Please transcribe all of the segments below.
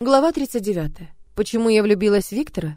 Глава 39. Почему я влюбилась в Виктора?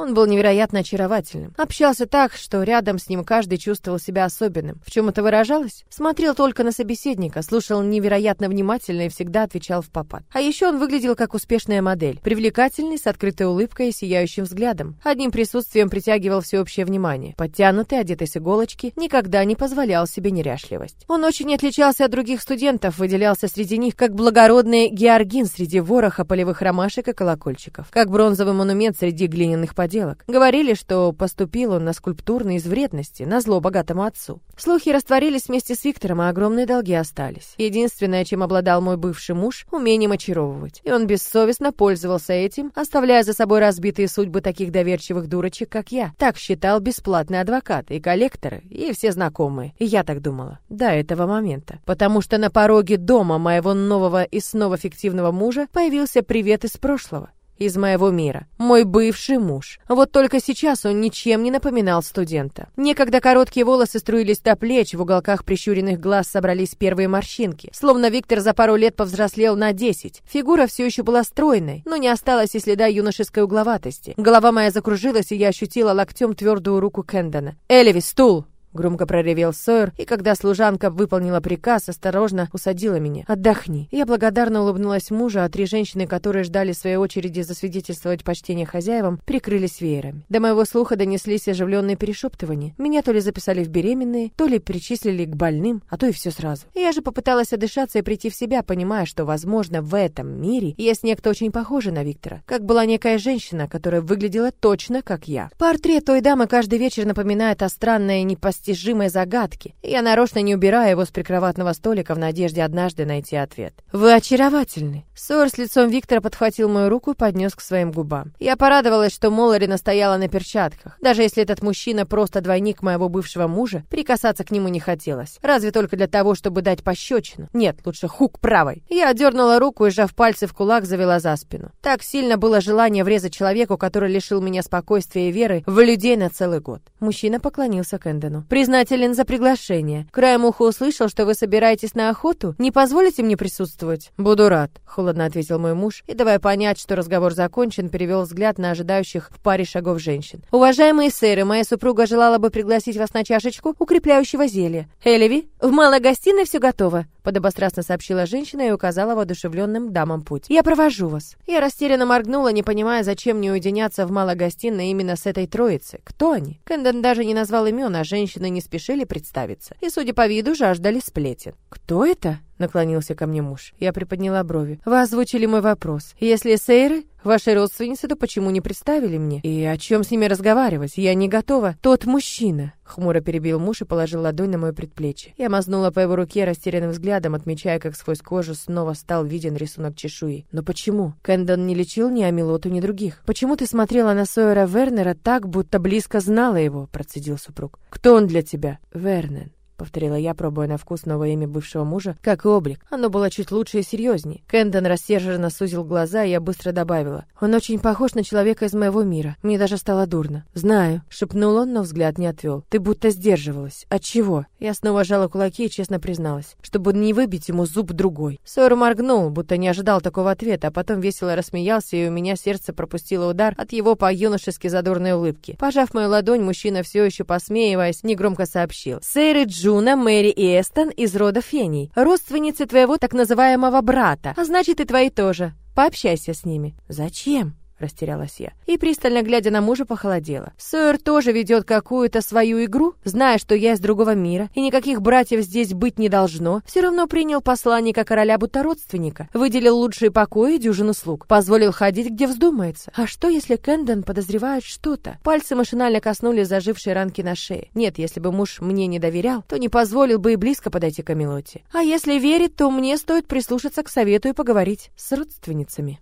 Он был невероятно очаровательным. Общался так, что рядом с ним каждый чувствовал себя особенным. В чем это выражалось? Смотрел только на собеседника, слушал невероятно внимательно и всегда отвечал в попад. А еще он выглядел как успешная модель, привлекательный, с открытой улыбкой и сияющим взглядом. Одним присутствием притягивал всеобщее внимание. Подтянутый, одетый с иголочки, никогда не позволял себе неряшливость. Он очень отличался от других студентов, выделялся среди них как благородный георгин среди вороха полевых ромашек и колокольчиков, как бронзовый монумент среди глиняных поделок поделок. Говорили, что поступил он на скульптурный из вредности, на зло богатому отцу. Слухи растворились вместе с Виктором, а огромные долги остались. Единственное, чем обладал мой бывший муж, умением очаровывать. И он бессовестно пользовался этим, оставляя за собой разбитые судьбы таких доверчивых дурочек, как я. Так считал бесплатный адвокат и коллекторы, и все знакомые. И я так думала. До этого момента. Потому что на пороге дома моего нового и снова фиктивного мужа появился привет из прошлого из моего мира. Мой бывший муж. Вот только сейчас он ничем не напоминал студента. Некогда короткие волосы струились до плеч, в уголках прищуренных глаз собрались первые морщинки. Словно Виктор за пару лет повзрослел на 10. Фигура все еще была стройной, но не осталось и следа юношеской угловатости. Голова моя закружилась, и я ощутила локтем твердую руку Кэндона. «Элеви, стул!» Громко проревел Сойер, и когда служанка выполнила приказ, осторожно усадила меня. «Отдохни». Я благодарно улыбнулась мужу, а три женщины, которые ждали своей очереди засвидетельствовать почтение хозяевам, прикрылись веерами. До моего слуха донеслись оживленные перешептывания. Меня то ли записали в беременные, то ли причислили к больным, а то и все сразу. И я же попыталась отдышаться и прийти в себя, понимая, что, возможно, в этом мире есть некто очень похожий на Виктора. Как была некая женщина, которая выглядела точно как я. Портрет той дамы каждый вечер напоминает о странной непостижимой непостижимой загадки, я нарочно не убираю его с прикроватного столика в надежде однажды найти ответ. «Вы очаровательны!» Сор с лицом Виктора подхватил мою руку и поднес к своим губам. Я порадовалась, что Моллари настояла на перчатках. Даже если этот мужчина просто двойник моего бывшего мужа, прикасаться к нему не хотелось. Разве только для того, чтобы дать пощечину. Нет, лучше хук правой. Я отдернула руку и, сжав пальцы в кулак, завела за спину. Так сильно было желание врезать человеку, который лишил меня спокойствия и веры в людей на целый год. Мужчина поклонился Кэндону. Признателен за приглашение. Краем уха услышал, что вы собираетесь на охоту. Не позволите мне присутствовать? Буду рад, холодно ответил мой муж, и давая понять, что разговор закончен, перевел взгляд на ожидающих в паре шагов женщин. Уважаемые сэры, моя супруга желала бы пригласить вас на чашечку укрепляющего зелья. Элеви, в малой гостиной все готово подобострастно сообщила женщина и указала воодушевленным дамам путь. «Я провожу вас». Я растерянно моргнула, не понимая, зачем мне уединяться в малой гостиной именно с этой троицей. Кто они? Кэндон даже не назвал имен, а женщины не спешили представиться. И, судя по виду, жаждали сплетен. «Кто это?» наклонился ко мне муж. Я приподняла брови. Вы озвучили мой вопрос. Если Сейры ваши родственницы, то почему не представили мне? И о чем с ними разговаривать? Я не готова. Тот мужчина. Хмуро перебил муж и положил ладонь на мое предплечье. Я мазнула по его руке растерянным взглядом, отмечая, как сквозь кожу снова стал виден рисунок чешуи. Но почему? Кэндон не лечил ни Амилоту, ни других. Почему ты смотрела на Сойера Вернера так, будто близко знала его? Процедил супруг. Кто он для тебя? Вернен повторила я, пробуя на вкус новое имя бывшего мужа, как и облик. Оно было чуть лучше и серьезнее. Кэндон рассерженно сузил глаза, и я быстро добавила. Он очень похож на человека из моего мира. Мне даже стало дурно. Знаю, шепнул он, но взгляд не отвел. Ты будто сдерживалась. От чего? Я снова сжала кулаки и честно призналась, чтобы не выбить ему зуб другой. Сойер моргнул, будто не ожидал такого ответа, а потом весело рассмеялся, и у меня сердце пропустило удар от его по-юношески задорной улыбки. Пожав мою ладонь, мужчина все еще посмеиваясь, негромко сообщил. Сейры Джу Джуна, Мэри и Эстон из рода Фений, родственницы твоего так называемого брата, а значит и твои тоже. Пообщайся с ними. Зачем? Растерялась я. И пристально глядя на мужа, похолодела. Сойер тоже ведет какую-то свою игру, зная, что я из другого мира, и никаких братьев здесь быть не должно, все равно принял посланника короля будто родственника, выделил лучшие покои и дюжину слуг, позволил ходить, где вздумается. А что, если Кэндон подозревает что-то? Пальцы машинально коснулись зажившей ранки на шее. Нет, если бы муж мне не доверял, то не позволил бы и близко подойти к Амилоте. А если верит, то мне стоит прислушаться к совету и поговорить с родственницами.